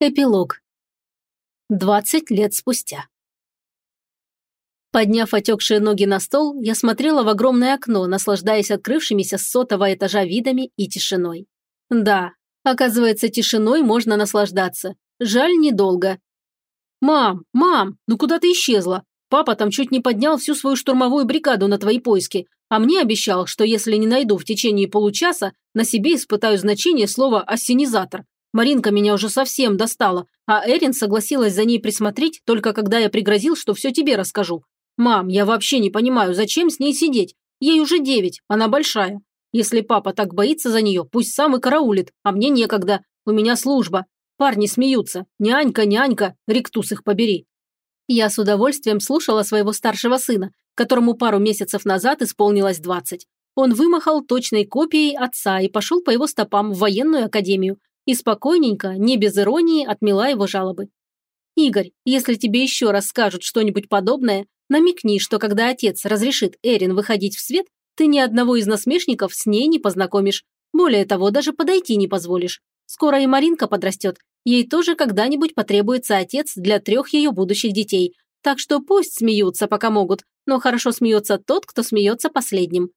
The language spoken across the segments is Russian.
Эпилог. 20 лет спустя. Подняв отекшие ноги на стол, я смотрела в огромное окно, наслаждаясь открывшимися с сотого этажа видами и тишиной. Да, оказывается, тишиной можно наслаждаться. Жаль, недолго. «Мам, мам, ну куда ты исчезла? Папа там чуть не поднял всю свою штурмовую бригаду на твои поиски, а мне обещал, что если не найду в течение получаса, на себе испытаю значение слова «ассенизатор», Маринка меня уже совсем достала, а Эрин согласилась за ней присмотреть, только когда я пригрозил, что все тебе расскажу. Мам, я вообще не понимаю, зачем с ней сидеть? Ей уже девять, она большая. Если папа так боится за нее, пусть сам и караулит, а мне некогда, у меня служба. Парни смеются. Нянька, нянька, ректус их побери. Я с удовольствием слушала своего старшего сына, которому пару месяцев назад исполнилось двадцать. Он вымахал точной копией отца и пошел по его стопам в военную академию, и спокойненько, не без иронии, отмела его жалобы. «Игорь, если тебе еще раз скажут что-нибудь подобное, намекни, что когда отец разрешит Эрин выходить в свет, ты ни одного из насмешников с ней не познакомишь. Более того, даже подойти не позволишь. Скоро и Маринка подрастет. Ей тоже когда-нибудь потребуется отец для трех ее будущих детей. Так что пусть смеются, пока могут, но хорошо смеется тот, кто смеется последним».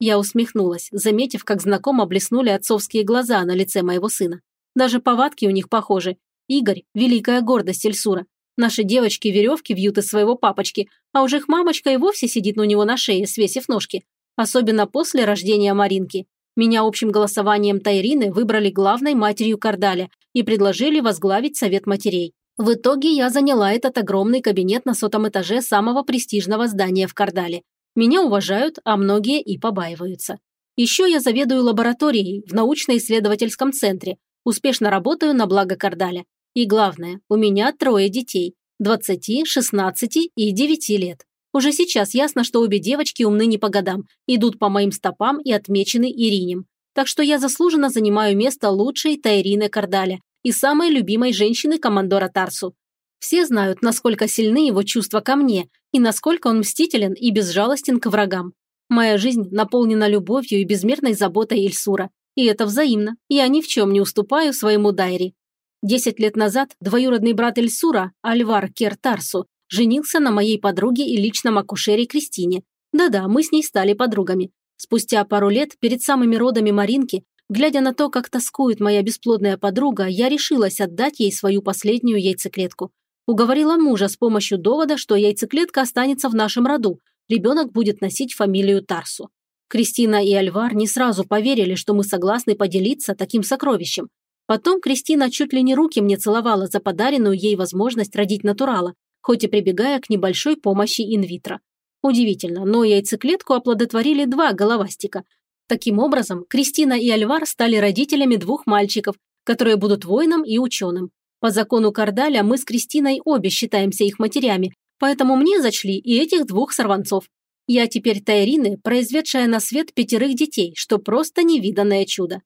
Я усмехнулась, заметив, как знакомо блеснули отцовские глаза на лице моего сына. Даже повадки у них похожи. Игорь – великая гордость Эльсура. Наши девочки веревки вьют из своего папочки, а уж их мамочка и вовсе сидит у него на шее, свесив ножки. Особенно после рождения Маринки. Меня общим голосованием Тайрины выбрали главной матерью Кардаля и предложили возглавить совет матерей. В итоге я заняла этот огромный кабинет на сотом этаже самого престижного здания в Кардале. Меня уважают, а многие и побаиваются. Еще я заведую лабораторией в научно-исследовательском центре, Успешно работаю на благо Кардаля. И главное, у меня трое детей – 20, 16 и 9 лет. Уже сейчас ясно, что обе девочки умны не по годам, идут по моим стопам и отмечены Иринем. Так что я заслуженно занимаю место лучшей Тайрины Кардаля и самой любимой женщины командора Тарсу. Все знают, насколько сильны его чувства ко мне и насколько он мстителен и безжалостен к врагам. Моя жизнь наполнена любовью и безмерной заботой Ильсура. И это взаимно. Я ни в чем не уступаю своему Дайри. Десять лет назад двоюродный брат Эльсура, Альвар Кертарсу, женился на моей подруге и личном акушере Кристине. Да-да, мы с ней стали подругами. Спустя пару лет, перед самыми родами Маринки, глядя на то, как тоскует моя бесплодная подруга, я решилась отдать ей свою последнюю яйцеклетку. Уговорила мужа с помощью довода, что яйцеклетка останется в нашем роду, ребенок будет носить фамилию Тарсу. Кристина и Альвар не сразу поверили, что мы согласны поделиться таким сокровищем. Потом Кристина чуть ли не руки мне целовала за подаренную ей возможность родить натурала, хоть и прибегая к небольшой помощи инвитро. Удивительно, но яйцеклетку оплодотворили два головастика. Таким образом, Кристина и Альвар стали родителями двух мальчиков, которые будут воином и ученым. По закону Кардаля мы с Кристиной обе считаемся их матерями, поэтому мне зачли и этих двух сорванцов. Я теперь Тайрины, произведшая на свет пятерых детей, что просто невиданное чудо.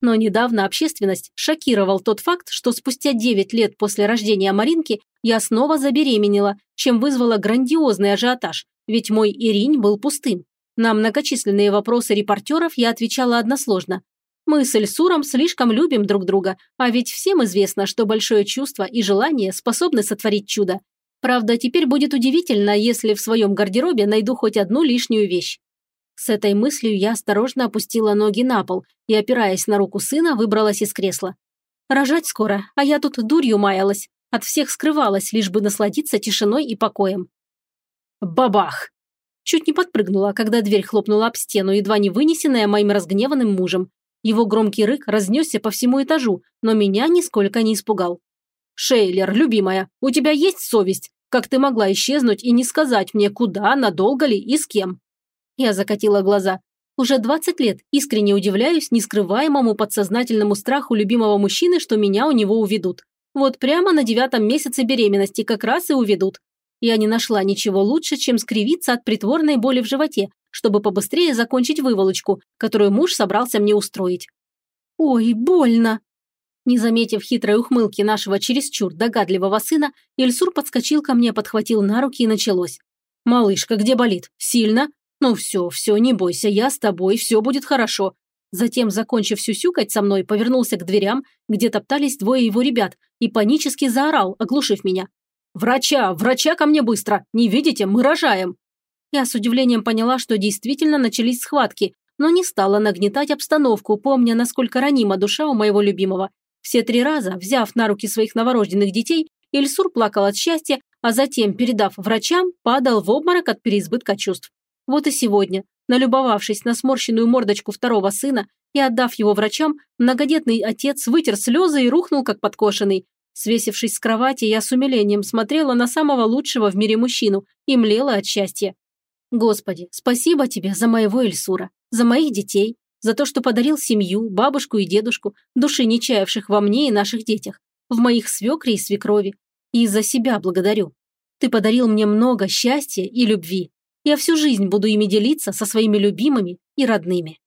Но недавно общественность шокировал тот факт, что спустя 9 лет после рождения Маринки я снова забеременела, чем вызвала грандиозный ажиотаж, ведь мой Иринь был пустым. На многочисленные вопросы репортеров я отвечала односложно. Мы с Эльсуром слишком любим друг друга, а ведь всем известно, что большое чувство и желание способны сотворить чудо, Правда, теперь будет удивительно, если в своем гардеробе найду хоть одну лишнюю вещь. С этой мыслью я осторожно опустила ноги на пол и, опираясь на руку сына, выбралась из кресла. Рожать скоро, а я тут дурью маялась, от всех скрывалась, лишь бы насладиться тишиной и покоем. Бабах! Чуть не подпрыгнула, когда дверь хлопнула об стену, едва не вынесенная моим разгневанным мужем. Его громкий рык разнесся по всему этажу, но меня нисколько не испугал. «Шейлер, любимая, у тебя есть совесть? Как ты могла исчезнуть и не сказать мне, куда, надолго ли и с кем?» Я закатила глаза. Уже 20 лет искренне удивляюсь нескрываемому подсознательному страху любимого мужчины, что меня у него уведут. Вот прямо на девятом месяце беременности как раз и уведут. Я не нашла ничего лучше, чем скривиться от притворной боли в животе, чтобы побыстрее закончить выволочку, которую муж собрался мне устроить. «Ой, больно!» Не заметив хитрой ухмылки нашего чересчур догадливого сына, Ильсур подскочил ко мне, подхватил на руки и началось. «Малышка, где болит? Сильно? Ну все, все, не бойся, я с тобой, все будет хорошо. Затем, закончив сюсюкать со мной, повернулся к дверям, где топтались двое его ребят, и панически заорал, оглушив меня. «Врача! Врача ко мне быстро! Не видите, мы рожаем!» Я с удивлением поняла, что действительно начались схватки, но не стала нагнетать обстановку, помня, насколько ранима душа у моего любимого. Все три раза, взяв на руки своих новорожденных детей, Ильсур плакал от счастья, а затем, передав врачам, падал в обморок от переизбытка чувств. Вот и сегодня, налюбовавшись на сморщенную мордочку второго сына и отдав его врачам, многодетный отец вытер слезы и рухнул, как подкошенный. Свесившись с кровати, я с умилением смотрела на самого лучшего в мире мужчину и млела от счастья. Господи, спасибо тебе за моего Эльсура, за моих детей, за то, что подарил семью, бабушку и дедушку, души не чаявших во мне и наших детях, в моих свекре и свекрови. И за себя благодарю. Ты подарил мне много счастья и любви. Я всю жизнь буду ими делиться со своими любимыми и родными.